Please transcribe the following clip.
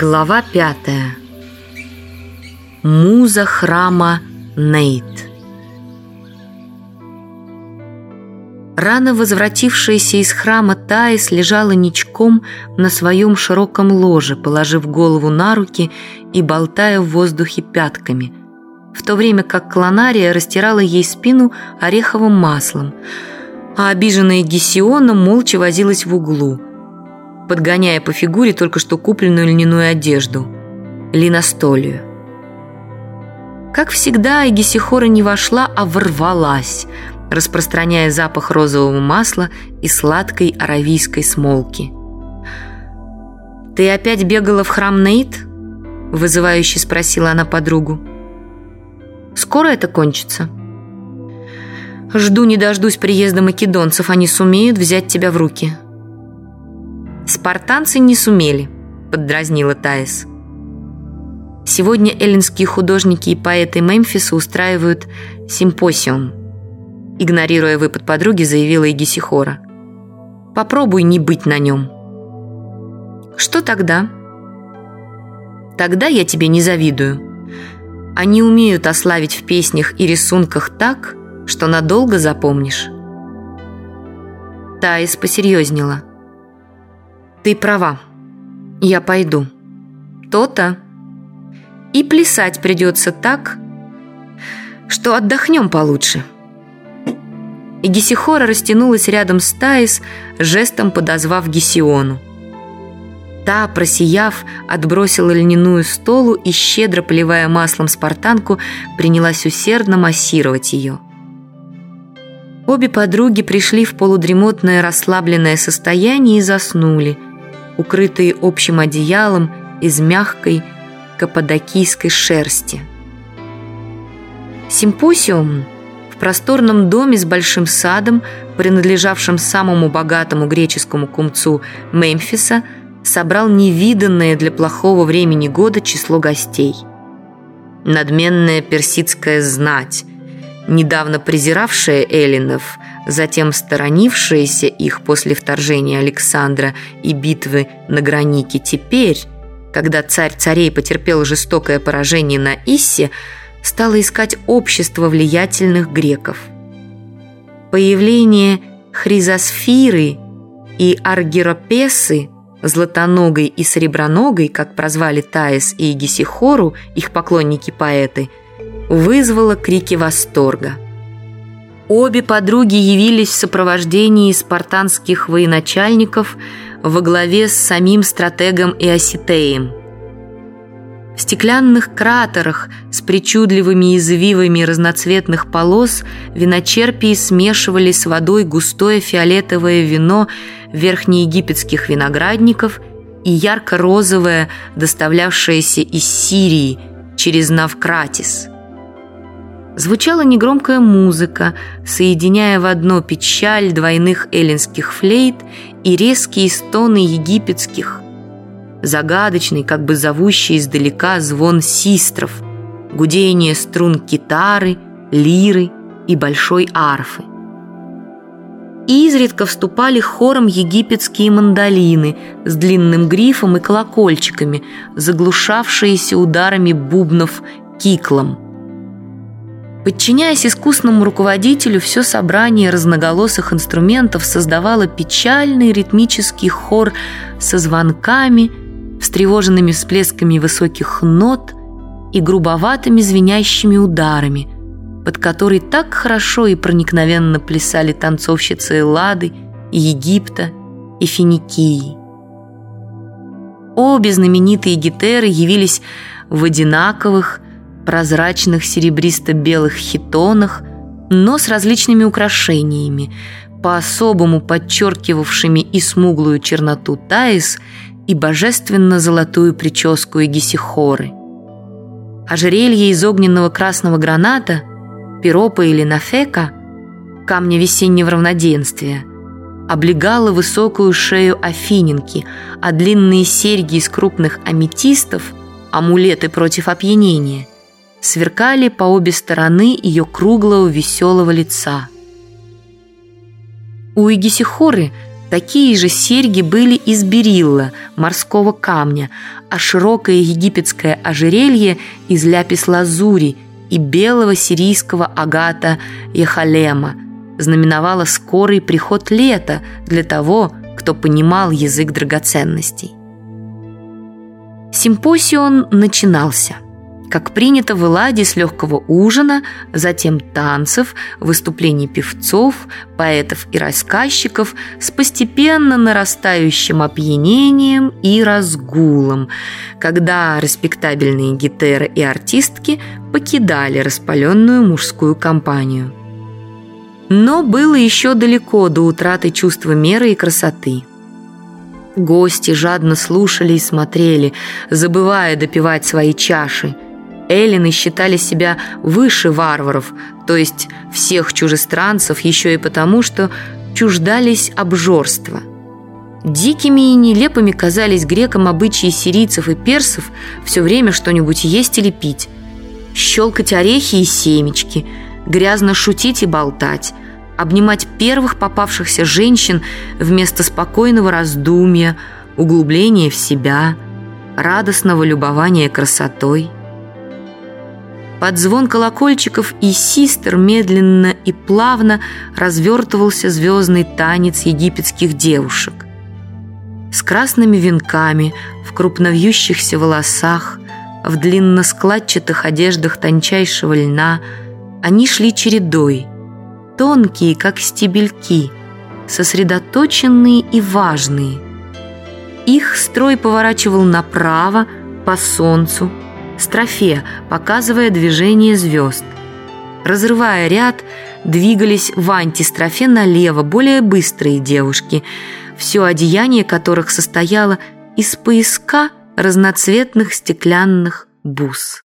Глава пятая. Муза храма Нейт. Рано возвратившаяся из храма Таис лежала ничком на своем широком ложе, положив голову на руки и болтая в воздухе пятками, в то время как Клонария растирала ей спину ореховым маслом, а обиженная Гесиона молча возилась в углу – подгоняя по фигуре только что купленную льняную одежду – линостолию. Как всегда, Эгисихора не вошла, а ворвалась, распространяя запах розового масла и сладкой аравийской смолки. «Ты опять бегала в храм Нейт?» – вызывающе спросила она подругу. «Скоро это кончится?» «Жду не дождусь приезда македонцев, они сумеют взять тебя в руки», «Спартанцы не сумели», — поддразнила Таис. Сегодня эллинские художники и поэты Мемфиса устраивают симпосиум. Игнорируя выпад подруги, заявила Игисихора. «Попробуй не быть на нем». «Что тогда?» «Тогда я тебе не завидую. Они умеют ославить в песнях и рисунках так, что надолго запомнишь». Таис посерьезнела – ты права. Я пойду. То-то. И плясать придется так, что отдохнем получше. И Гесихора растянулась рядом с Таис, жестом подозвав Гесиону. Та, просияв, отбросила льняную столу и, щедро поливая маслом спартанку, принялась усердно массировать ее. Обе подруги пришли в полудремотное расслабленное состояние и заснули – укрытые общим одеялом из мягкой каппадокийской шерсти. Симпосиум в просторном доме с большим садом, принадлежавшим самому богатому греческому кумцу Мемфиса, собрал невиданное для плохого времени года число гостей. Надменная персидская знать, недавно презиравшая эллинов – затем сторонившиеся их после вторжения Александра и битвы на Гранике, теперь, когда царь царей потерпел жестокое поражение на Иссе, стала искать общество влиятельных греков. Появление Хризосфиры и Аргиропесы, Златоногой и Среброногой, как прозвали Таис и Гесихору, их поклонники-поэты, вызвало крики восторга – Обе подруги явились в сопровождении спартанских военачальников во главе с самим стратегом Иоситеем. В стеклянных кратерах с причудливыми извивами разноцветных полос виночерпии смешивали с водой густое фиолетовое вино верхнеегипетских виноградников и ярко-розовое, доставлявшееся из Сирии через Навкратис – Звучала негромкая музыка, соединяя в одно печаль двойных эллинских флейт и резкие стоны египетских. Загадочный, как бы зовущий издалека звон систров, гудение струн китары, лиры и большой арфы. И изредка вступали хором египетские мандолины с длинным грифом и колокольчиками, заглушавшиеся ударами бубнов киклом – Подчиняясь искусному руководителю, все собрание разноголосых инструментов создавало печальный ритмический хор со звонками, встревоженными всплесками высоких нот и грубоватыми звенящими ударами, под которые так хорошо и проникновенно плясали танцовщицы Эллады, Египта и Финикии. Обе знаменитые гетеры явились в одинаковых, прозрачных серебристо-белых хитонах, но с различными украшениями, по-особому подчеркивавшими и смуглую черноту Таис, и божественно-золотую прическу Эгисихоры. Ожерелье из огненного красного граната, пиропа или нафека, камня весеннего равноденствия, облегало высокую шею афининки, а длинные серьги из крупных аметистов, амулеты против опьянения, сверкали по обе стороны ее круглого веселого лица. У Игисихоры Такие же серьги были из берилла, морского камня, а широкое египетское ожерелье из ляпис-лазури и белого сирийского агата яхалема знаменовало скорый приход лета для того, кто понимал язык драгоценностей. Симпосион начинался – как принято в Эладе с легкого ужина, затем танцев, выступлений певцов, поэтов и рассказчиков с постепенно нарастающим опьянением и разгулом, когда респектабельные гитеры и артистки покидали распаленную мужскую компанию. Но было еще далеко до утраты чувства меры и красоты. Гости жадно слушали и смотрели, забывая допивать свои чаши – эллины считали себя выше варваров, то есть всех чужестранцев, еще и потому, что чуждались обжорства. Дикими и нелепыми казались грекам обычаи сирийцев и персов все время что-нибудь есть или пить, щелкать орехи и семечки, грязно шутить и болтать, обнимать первых попавшихся женщин вместо спокойного раздумья, углубления в себя, радостного любования красотой – под звон колокольчиков и систер медленно и плавно развертывался звездный танец египетских девушек. С красными венками, в крупновьющихся волосах, в длинноскладчатых одеждах тончайшего льна они шли чередой, тонкие, как стебельки, сосредоточенные и важные. Их строй поворачивал направо, по солнцу, строфе, показывая движение звезд. Разрывая ряд, двигались в антистрофе налево более быстрые девушки, все одеяние которых состояло из пояска разноцветных стеклянных бус.